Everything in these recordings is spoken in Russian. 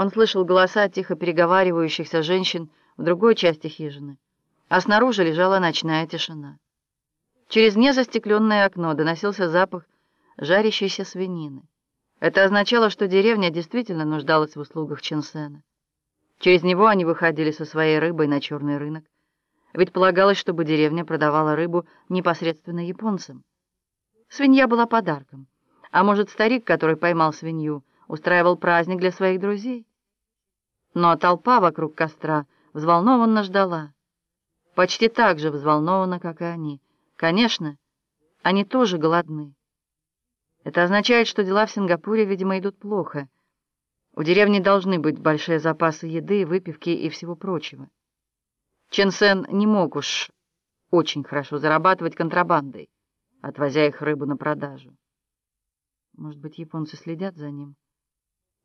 Он слышал голоса тихо переговаривающихся женщин в другой части хижины, а снаружи лежала ночная тишина. Через незастекленное окно доносился запах жарящейся свинины. Это означало, что деревня действительно нуждалась в услугах Ченсена. Через него они выходили со своей рыбой на черный рынок. Ведь полагалось, чтобы деревня продавала рыбу непосредственно японцам. Свинья была подарком. А может, старик, который поймал свинью, устраивал праздник для своих друзей? Но толпа вокруг костра взволнованно ждала. Почти так же взволнованно, как и они. Конечно, они тоже голодны. Это означает, что дела в Сингапуре, видимо, идут плохо. У деревни должны быть большие запасы еды, выпивки и всего прочего. Чен Сен не мог уж очень хорошо зарабатывать контрабандой, отвозя их рыбу на продажу. Может быть, японцы следят за ним?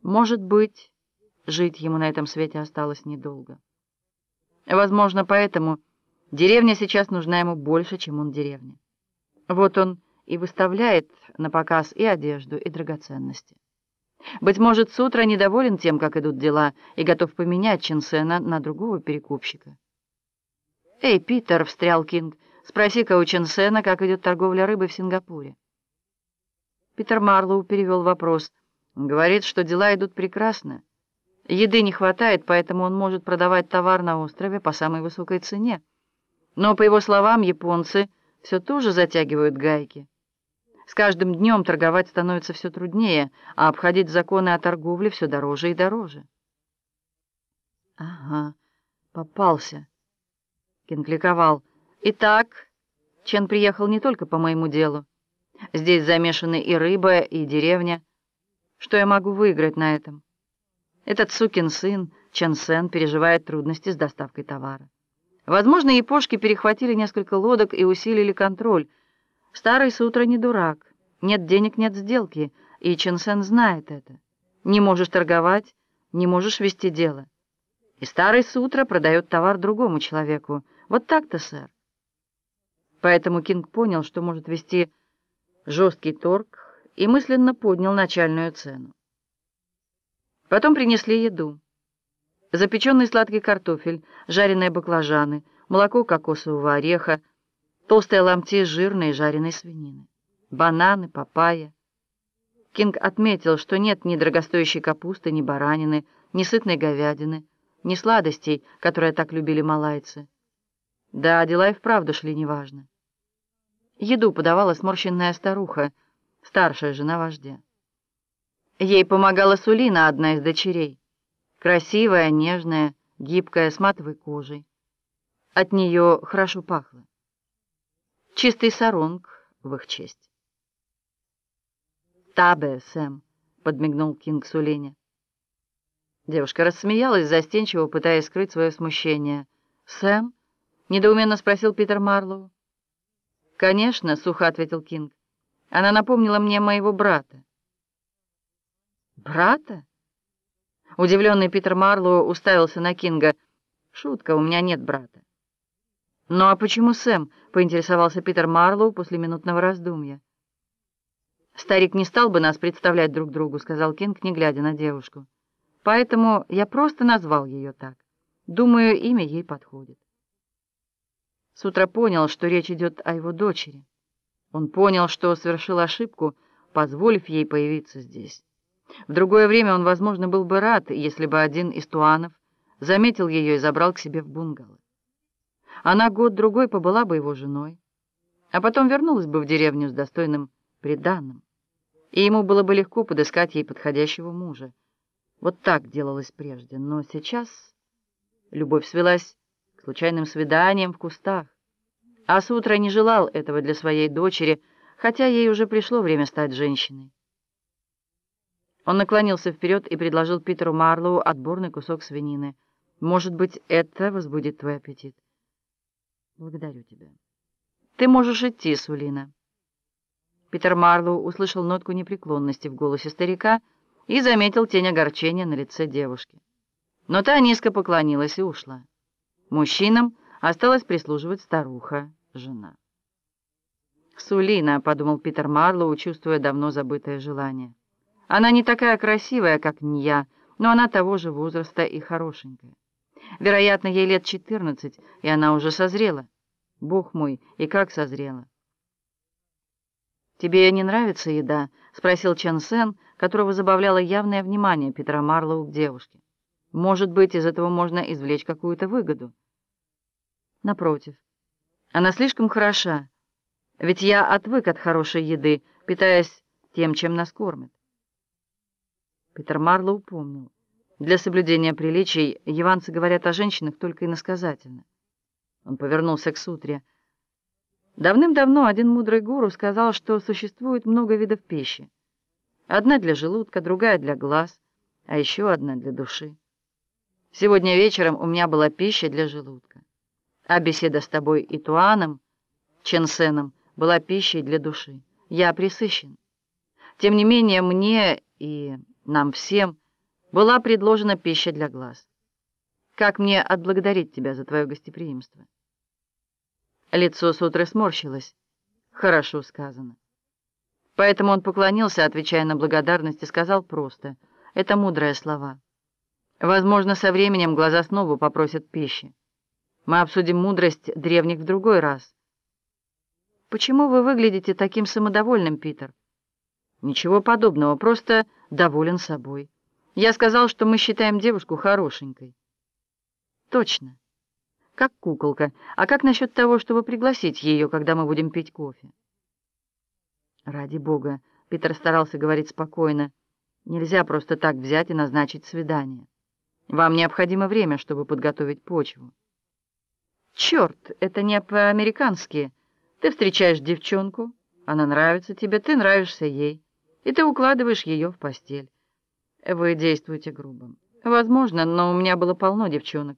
Может быть, жить ему на этом свете осталось недолго. Возможно, поэтому деревня сейчас нужна ему больше, чем он деревня. Вот он и выставляет на показ и одежду, и драгоценности. Быть может, с утра недоволен тем, как идут дела, и готов поменять Ченсена на другого перекупщика. «Эй, Питер!» — встрял Кинг. «Спроси-ка у Ченсена, как идет торговля рыбой в Сингапуре». Питер Марлоу перевел вопрос. Говорит, что дела идут прекрасно. Еды не хватает, поэтому он может продавать товар на острове по самой высокой цене. Но, по его словам, японцы все тоже затягивают гайки. С каждым днем торговать становится все труднее, а обходить законы о торговле все дороже и дороже. Ага, попался. Кенкликовал. Итак, Чен приехал не только по моему делу. Здесь замешаны и рыба, и деревня. Что я могу выиграть на этом? Этот сукин сын, Чен Сен, переживает трудности с доставкой товара. Возможно, япошки перехватили несколько лодок и усилили контроль, Старый Сутра не дурак. Нет денег, нет сделки, и Ченсен знает это. Не можешь торговать, не можешь вести дело. И Старый Сутра продает товар другому человеку. Вот так-то, сэр. Поэтому Кинг понял, что может вести жесткий торг, и мысленно поднял начальную цену. Потом принесли еду. Запеченный сладкий картофель, жареные баклажаны, молоко кокосового ореха, толстые ломти жирной жареной свинины, бананы, папайя. Кинг отметил, что нет ни дорогостоящей капусты, ни баранины, ни сытной говядины, ни сладостей, которые так любили малайцы. Да, дела и вправду шли неважно. Еду подавала сморщенная старуха, старшая жена вождя. Ей помогала Сулина, одна из дочерей. Красивая, нежная, гибкая, с матовой кожей. От нее хорошо пахло. Чистый саронг в их честь. «Табе, Сэм», — подмигнул Кинг Сулине. Девушка рассмеялась, застенчиво пытаясь скрыть свое смущение. «Сэм?» — недоуменно спросил Питер Марлоу. «Конечно», — сухо ответил Кинг. «Она напомнила мне моего брата». «Брата?» Удивленный Питер Марлоу уставился на Кинга. «Шутка, у меня нет брата». «Ну а почему Сэм?» — поинтересовался Питер Марлоу после минутного раздумья. «Старик не стал бы нас представлять друг другу», — сказал Кинг, не глядя на девушку. «Поэтому я просто назвал ее так. Думаю, имя ей подходит». С утра понял, что речь идет о его дочери. Он понял, что совершил ошибку, позволив ей появиться здесь. В другое время он, возможно, был бы рад, если бы один из туанов заметил ее и забрал к себе в бунгало. Она год-другой побыла бы его женой, а потом вернулась бы в деревню с достойным приданным, и ему было бы легко подыскать ей подходящего мужа. Вот так делалось прежде, но сейчас любовь свелась к случайным свиданиям в кустах, а с утра не желал этого для своей дочери, хотя ей уже пришло время стать женщиной. Он наклонился вперед и предложил Питеру Марлоу отборный кусок свинины. «Может быть, это возбудит твой аппетит?» Благодарю тебя. Ты можешь идти, Сулина. Питер Марлоу услышал нотку непреклонности в голосе старика и заметил тень огорчения на лице девушки. Но та низко поклонилась и ушла. Мужчинам осталось прислуживать старуха, жена. «Сулина», — подумал Питер Марлоу, чувствуя давно забытое желание. «Она не такая красивая, как не я, но она того же возраста и хорошенькая. Вероятно, ей лет четырнадцать, и она уже созрела. Бог мой, и как созрела. «Тебе не нравится еда?» — спросил Чен Сен, которого забавляло явное внимание Петра Марлоу к девушке. «Может быть, из этого можно извлечь какую-то выгоду?» «Напротив. Она слишком хороша. Ведь я отвык от хорошей еды, питаясь тем, чем нас кормят». Питер Марлоу помнил. Для соблюдения приличий яванцы говорят о женщинах только иносказательно. Он повернулся к сутре. Давным-давно один мудрый гуру сказал, что существует много видов пищи. Одна для желудка, другая для глаз, а еще одна для души. Сегодня вечером у меня была пища для желудка, а беседа с тобой и Туаном, Ченсеном, была пищей для души. Я присыщен. Тем не менее, мне и нам всем была предложена пища для глаз. Как мне отблагодарить тебя за твое гостеприимство? Лицо Сутры сморщилось. Хорошо сказано. Поэтому он поклонился, отвечая на благодарность, и сказал просто. Это мудрые слова. Возможно, со временем глаза снова попросят пищи. Мы обсудим мудрость древних в другой раз. Почему вы выглядите таким самодовольным, Питер? Ничего подобного, просто доволен собой. Я сказал, что мы считаем девушку хорошенькой. Точно как куколка. А как насчет того, чтобы пригласить ее, когда мы будем пить кофе? Ради бога, Питер старался говорить спокойно. Нельзя просто так взять и назначить свидание. Вам необходимо время, чтобы подготовить почву. Черт, это не по-американски. Ты встречаешь девчонку, она нравится тебе, ты нравишься ей, и ты укладываешь ее в постель. Вы действуете грубо. Возможно, но у меня было полно девчонок.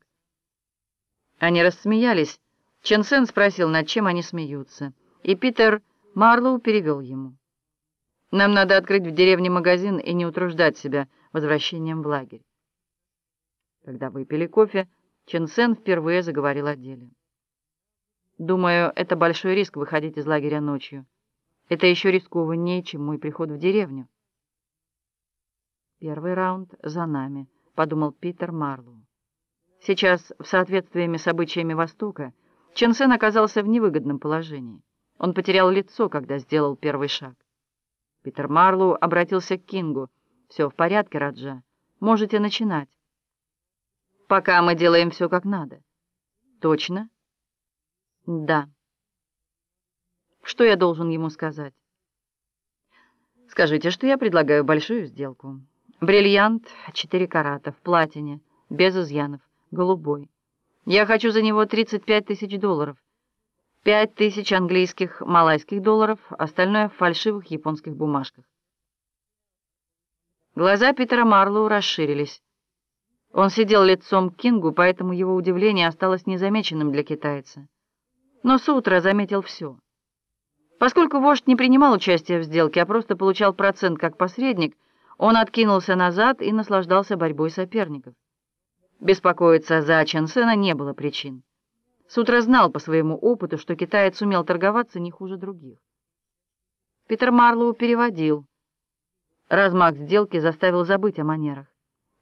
Они рассмеялись. Чен Сен спросил, над чем они смеются, и Питер Марлоу перевел ему. «Нам надо открыть в деревне магазин и не утруждать себя возвращением в лагерь». Когда выпили кофе, Чен Сен впервые заговорил о деле. «Думаю, это большой риск выходить из лагеря ночью. Это еще рискованнее, чем мой приход в деревню». «Первый раунд за нами», — подумал Питер Марлоу. Сейчас, в соответствии с обычаями Востока, Чен Сен оказался в невыгодном положении. Он потерял лицо, когда сделал первый шаг. Питер Марлоу обратился к Кингу. «Все в порядке, Раджа. Можете начинать». «Пока мы делаем все как надо». «Точно?» «Да». «Что я должен ему сказать?» «Скажите, что я предлагаю большую сделку. Бриллиант, 4 карата, в платине, без изъянов голубой. Я хочу за него 35 тысяч долларов. 5 тысяч английских, малайских долларов, остальное в фальшивых японских бумажках. Глаза Питера Марлоу расширились. Он сидел лицом к Кингу, поэтому его удивление осталось незамеченным для китайца. Но Сутра заметил все. Поскольку вождь не принимал участия в сделке, а просто получал процент как посредник, он откинулся назад и наслаждался борьбой соперников. Беспокоиться за Чансена не было причин. Сутра знал по своему опыту, что китаец умел торговаться не хуже других. Питер Марлоу переводил. Размах сделки заставил забыть о манерах,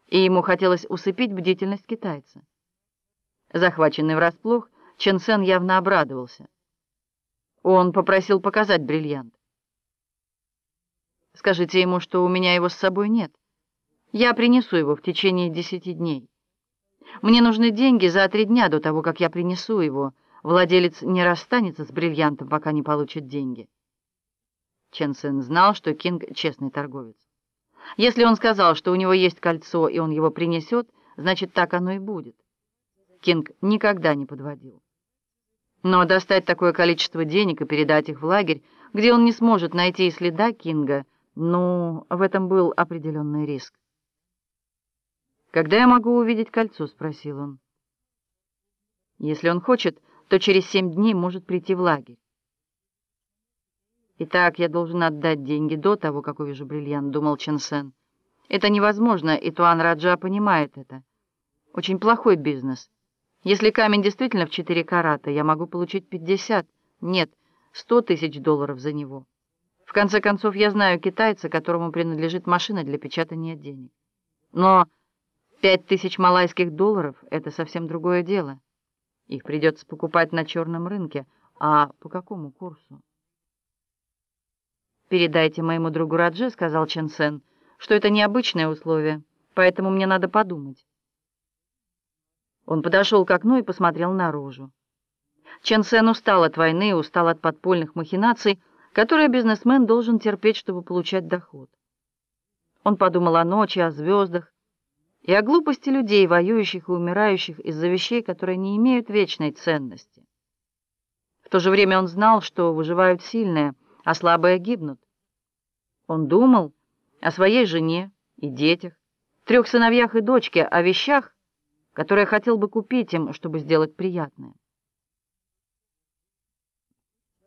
и ему хотелось усыпить бдительность китайца. Захваченный врасплох, Чен Сен явно обрадовался. Он попросил показать бриллиант. «Скажите ему, что у меня его с собой нет. Я принесу его в течение десяти дней». Мне нужны деньги за три дня до того, как я принесу его. Владелец не расстанется с бриллиантом, пока не получит деньги. Чен Сен знал, что Кинг честный торговец. Если он сказал, что у него есть кольцо, и он его принесет, значит, так оно и будет. Кинг никогда не подводил. Но достать такое количество денег и передать их в лагерь, где он не сможет найти и следа Кинга, ну, в этом был определенный риск. «Когда я могу увидеть кольцо?» — спросил он. «Если он хочет, то через семь дней может прийти в лагерь». «Итак, я должен отдать деньги до того, как увижу бриллиант», — думал Чен Сен. «Это невозможно, и Туан Раджа понимает это. Очень плохой бизнес. Если камень действительно в четыре карата, я могу получить пятьдесят, нет, сто тысяч долларов за него. В конце концов, я знаю китайца, которому принадлежит машина для печатания денег. Но Пять тысяч малайских долларов — это совсем другое дело. Их придется покупать на черном рынке. А по какому курсу? «Передайте моему другу Радже», — сказал Чен Сен, — «что это необычное условие, поэтому мне надо подумать». Он подошел к окну и посмотрел наружу. Чен Сен устал от войны, устал от подпольных махинаций, которые бизнесмен должен терпеть, чтобы получать доход. Он подумал о ночи, о звездах и о глупости людей, воюющих и умирающих из-за вещей, которые не имеют вечной ценности. В то же время он знал, что выживают сильные, а слабые гибнут. Он думал о своей жене и детях, трех сыновьях и дочке, о вещах, которые хотел бы купить им, чтобы сделать приятное.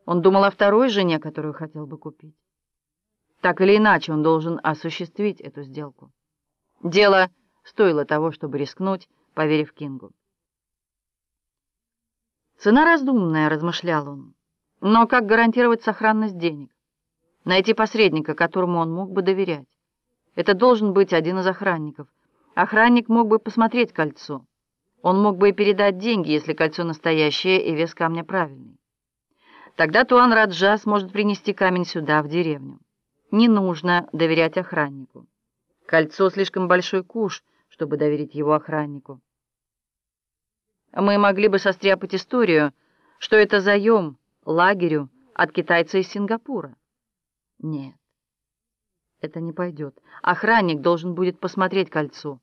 Он думал о второй жене, которую хотел бы купить. Так или иначе, он должен осуществить эту сделку. Дело стоило того, чтобы рискнуть, поверив Кингу. Цена разумная, размышлял он. Но как гарантировать сохранность денег? Найти посредника, которому он мог бы доверять. Это должен быть один из охранников. Охранник мог бы посмотреть кольцо. Он мог бы и передать деньги, если кольцо настоящее и вес камня правильный. Тогда Туан Раджа сможет принести камень сюда, в деревню. Не нужно доверять охраннику. Кольцо слишком большой куш, чтобы доверить его охраннику. Мы могли бы состряпать историю, что это заем лагерю от китайца из Сингапура. Нет, это не пойдет. Охранник должен будет посмотреть кольцо.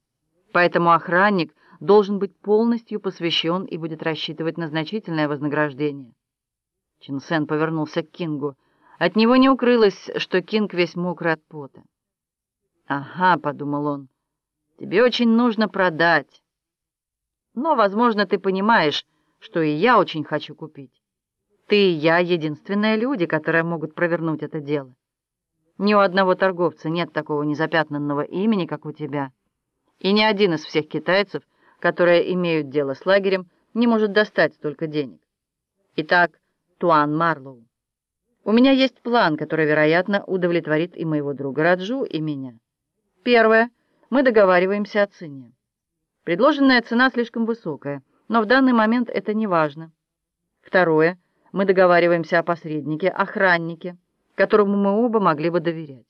Поэтому охранник должен быть полностью посвящен и будет рассчитывать на значительное вознаграждение. Чин Сен повернулся к Кингу. От него не укрылось, что Кинг весь мокрый от пота. «Ага», — подумал он, — «тебе очень нужно продать. Но, возможно, ты понимаешь, что и я очень хочу купить. Ты и я — единственные люди, которые могут провернуть это дело. Ни у одного торговца нет такого незапятнанного имени, как у тебя. И ни один из всех китайцев, которые имеют дело с лагерем, не может достать столько денег. Итак, Туан Марлоу. У меня есть план, который, вероятно, удовлетворит и моего друга Раджу, и меня. Первое. Мы договариваемся о цене. Предложенная цена слишком высокая, но в данный момент это не важно. Второе. Мы договариваемся о посреднике, охраннике, которому мы оба могли бы доверять.